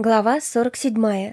Глава 47.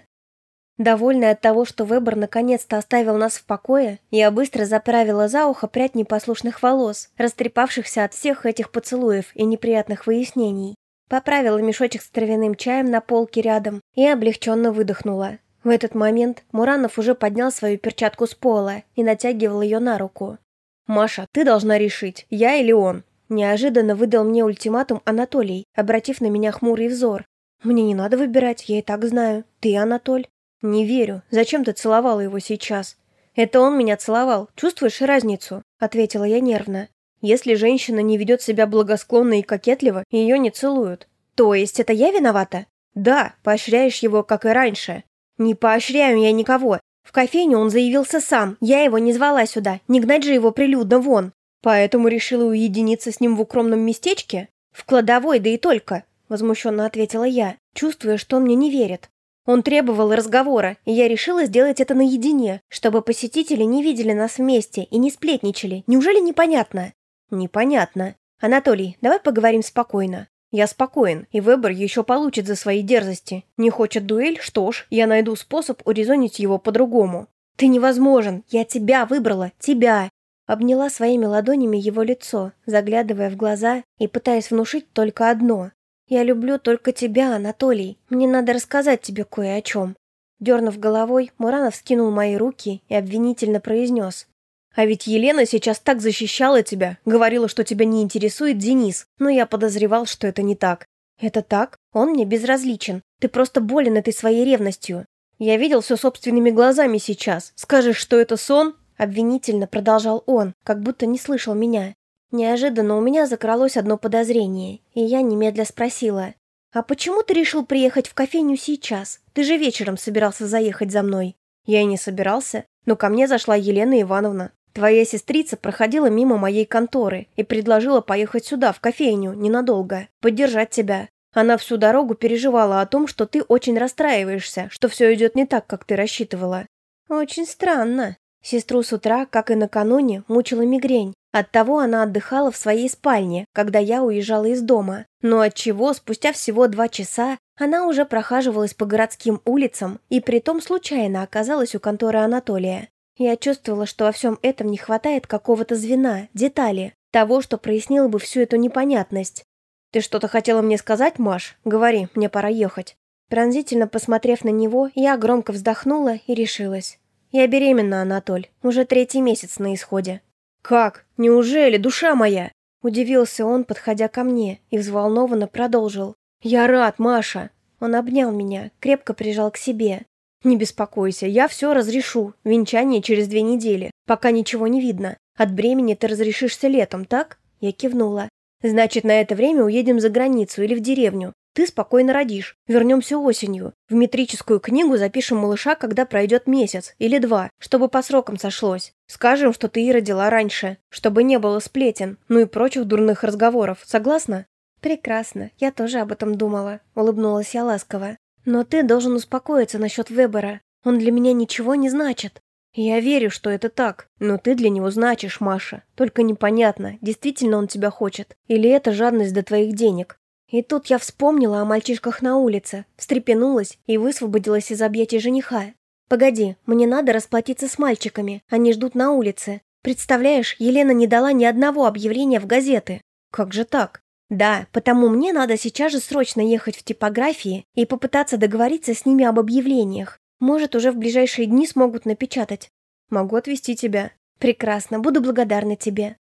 Довольная от того, что выбор наконец-то оставил нас в покое, я быстро заправила за ухо прядь непослушных волос, растрепавшихся от всех этих поцелуев и неприятных выяснений. Поправила мешочек с травяным чаем на полке рядом и облегченно выдохнула. В этот момент Муранов уже поднял свою перчатку с пола и натягивал ее на руку. «Маша, ты должна решить, я или он?» Неожиданно выдал мне ультиматум Анатолий, обратив на меня хмурый взор, «Мне не надо выбирать, я и так знаю. Ты, Анатоль?» «Не верю. Зачем ты целовала его сейчас?» «Это он меня целовал. Чувствуешь разницу?» — ответила я нервно. «Если женщина не ведет себя благосклонно и кокетливо, ее не целуют». «То есть это я виновата?» «Да, поощряешь его, как и раньше». «Не поощряю я никого. В кофейню он заявился сам. Я его не звала сюда. Не гнать же его прилюдно вон. Поэтому решила уединиться с ним в укромном местечке? В кладовой, да и только. Возмущенно ответила я, чувствуя, что он мне не верит. Он требовал разговора, и я решила сделать это наедине, чтобы посетители не видели нас вместе и не сплетничали. Неужели непонятно? Непонятно. Анатолий, давай поговорим спокойно. Я спокоен, и выбор еще получит за свои дерзости. Не хочет дуэль? Что ж, я найду способ урезонить его по-другому. Ты невозможен. Я тебя выбрала. Тебя. Обняла своими ладонями его лицо, заглядывая в глаза и пытаясь внушить только одно. «Я люблю только тебя, Анатолий. Мне надо рассказать тебе кое о чем». Дернув головой, Муранов скинул мои руки и обвинительно произнес. «А ведь Елена сейчас так защищала тебя, говорила, что тебя не интересует Денис, но я подозревал, что это не так». «Это так? Он мне безразличен. Ты просто болен этой своей ревностью. Я видел все собственными глазами сейчас. Скажешь, что это сон?» Обвинительно продолжал он, как будто не слышал меня. Неожиданно у меня закралось одно подозрение, и я немедля спросила. «А почему ты решил приехать в кофейню сейчас? Ты же вечером собирался заехать за мной». Я и не собирался, но ко мне зашла Елена Ивановна. Твоя сестрица проходила мимо моей конторы и предложила поехать сюда, в кофейню, ненадолго, поддержать тебя. Она всю дорогу переживала о том, что ты очень расстраиваешься, что все идет не так, как ты рассчитывала. Очень странно. Сестру с утра, как и накануне, мучила мигрень, Оттого она отдыхала в своей спальне, когда я уезжала из дома. Но отчего спустя всего два часа она уже прохаживалась по городским улицам и притом случайно оказалась у конторы Анатолия. Я чувствовала, что во всем этом не хватает какого-то звена, детали, того, что прояснило бы всю эту непонятность. «Ты что-то хотела мне сказать, Маш? Говори, мне пора ехать». Пронзительно посмотрев на него, я громко вздохнула и решилась. «Я беременна, Анатоль. Уже третий месяц на исходе. «Как? Неужели, душа моя?» Удивился он, подходя ко мне, и взволнованно продолжил. «Я рад, Маша!» Он обнял меня, крепко прижал к себе. «Не беспокойся, я все разрешу. Венчание через две недели. Пока ничего не видно. От бремени ты разрешишься летом, так?» Я кивнула. «Значит, на это время уедем за границу или в деревню. Ты спокойно родишь. Вернемся осенью. В метрическую книгу запишем малыша, когда пройдет месяц или два, чтобы по срокам сошлось. Скажем, что ты и родила раньше, чтобы не было сплетен, ну и прочих дурных разговоров. Согласна? Прекрасно. Я тоже об этом думала. Улыбнулась я ласково. Но ты должен успокоиться насчет выбора. Он для меня ничего не значит. Я верю, что это так, но ты для него значишь, Маша. Только непонятно, действительно он тебя хочет, или это жадность до твоих денег. И тут я вспомнила о мальчишках на улице, встрепенулась и высвободилась из объятий жениха. «Погоди, мне надо расплатиться с мальчиками, они ждут на улице. Представляешь, Елена не дала ни одного объявления в газеты. Как же так? Да, потому мне надо сейчас же срочно ехать в типографии и попытаться договориться с ними об объявлениях. Может, уже в ближайшие дни смогут напечатать. Могу отвезти тебя. Прекрасно, буду благодарна тебе.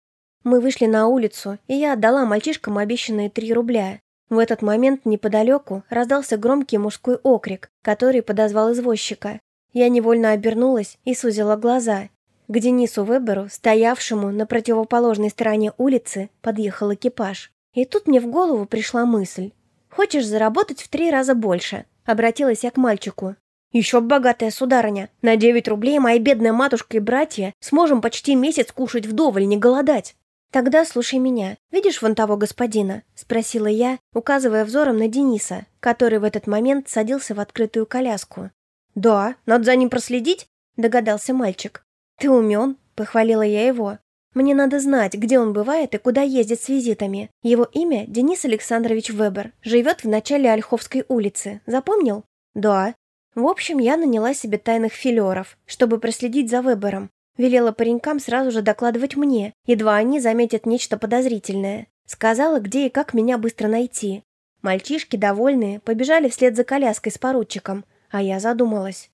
Мы вышли на улицу, и я отдала мальчишкам обещанные три рубля. В этот момент неподалеку раздался громкий мужской окрик, который подозвал извозчика. Я невольно обернулась и сузила глаза. К Денису Веберу, стоявшему на противоположной стороне улицы, подъехал экипаж. И тут мне в голову пришла мысль. «Хочешь заработать в три раза больше?» Обратилась я к мальчику. «Еще богатая сударыня. На девять рублей моя бедная матушка и братья сможем почти месяц кушать вдоволь, не голодать». «Тогда слушай меня. Видишь вон того господина?» – спросила я, указывая взором на Дениса, который в этот момент садился в открытую коляску. «Да, надо за ним проследить?» – догадался мальчик. «Ты умен», – похвалила я его. «Мне надо знать, где он бывает и куда ездит с визитами. Его имя Денис Александрович Вебер. Живет в начале Ольховской улицы. Запомнил?» Да. В общем, я наняла себе тайных филеров, чтобы проследить за выбором. Велела паренькам сразу же докладывать мне, едва они заметят нечто подозрительное. Сказала, где и как меня быстро найти. Мальчишки, довольные, побежали вслед за коляской с поручиком, а я задумалась.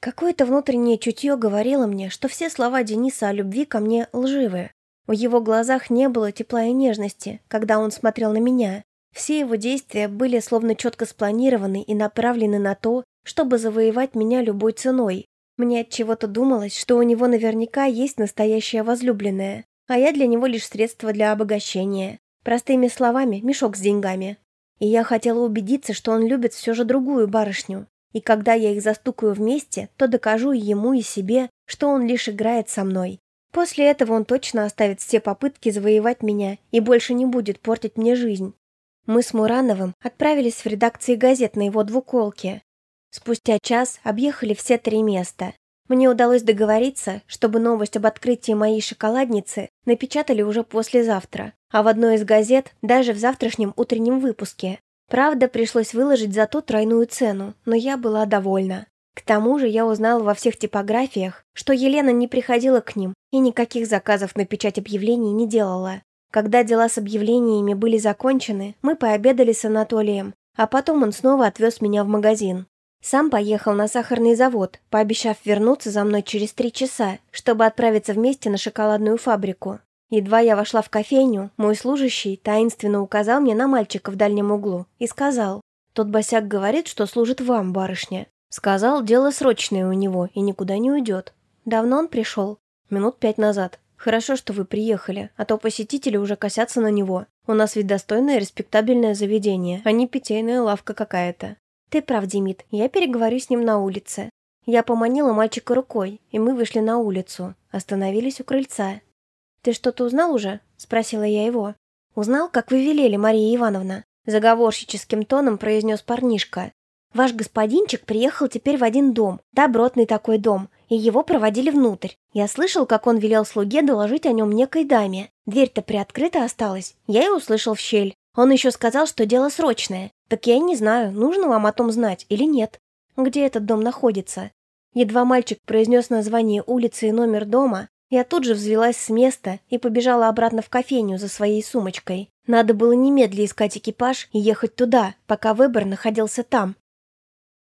Какое-то внутреннее чутье говорило мне, что все слова Дениса о любви ко мне лживые. В его глазах не было тепла и нежности, когда он смотрел на меня. Все его действия были словно четко спланированы и направлены на то, чтобы завоевать меня любой ценой. Мне от чего-то думалось, что у него наверняка есть настоящая возлюбленная, а я для него лишь средство для обогащения. Простыми словами, мешок с деньгами. И я хотела убедиться, что он любит все же другую барышню. И когда я их застукаю вместе, то докажу ему и себе, что он лишь играет со мной. После этого он точно оставит все попытки завоевать меня и больше не будет портить мне жизнь. Мы с Мурановым отправились в редакции газет на его двуколке. Спустя час объехали все три места. Мне удалось договориться, чтобы новость об открытии моей шоколадницы напечатали уже послезавтра, а в одной из газет даже в завтрашнем утреннем выпуске. Правда, пришлось выложить за то тройную цену, но я была довольна. К тому же я узнала во всех типографиях, что Елена не приходила к ним и никаких заказов на печать объявлений не делала. Когда дела с объявлениями были закончены, мы пообедали с Анатолием, а потом он снова отвез меня в магазин. Сам поехал на сахарный завод, пообещав вернуться за мной через три часа, чтобы отправиться вместе на шоколадную фабрику. Едва я вошла в кофейню, мой служащий таинственно указал мне на мальчика в дальнем углу и сказал, «Тот босяк говорит, что служит вам, барышня». Сказал, дело срочное у него и никуда не уйдет. Давно он пришел? Минут пять назад. Хорошо, что вы приехали, а то посетители уже косятся на него. У нас ведь достойное респектабельное заведение, а не питейная лавка какая-то. «Ты прав, Демид, я переговорю с ним на улице». Я поманила мальчика рукой, и мы вышли на улицу. Остановились у крыльца. «Ты что-то узнал уже?» – спросила я его. «Узнал, как вы велели, Мария Ивановна?» Заговорщическим тоном произнес парнишка. «Ваш господинчик приехал теперь в один дом, добротный такой дом, и его проводили внутрь. Я слышал, как он велел слуге доложить о нем некой даме. Дверь-то приоткрыта осталась. Я и услышал в щель. Он еще сказал, что дело срочное. Так я и не знаю, нужно вам о том знать или нет. Где этот дом находится? Едва мальчик произнес название улицы и номер дома, я тут же взвелась с места и побежала обратно в кофейню за своей сумочкой. Надо было немедля искать экипаж и ехать туда, пока выбор находился там.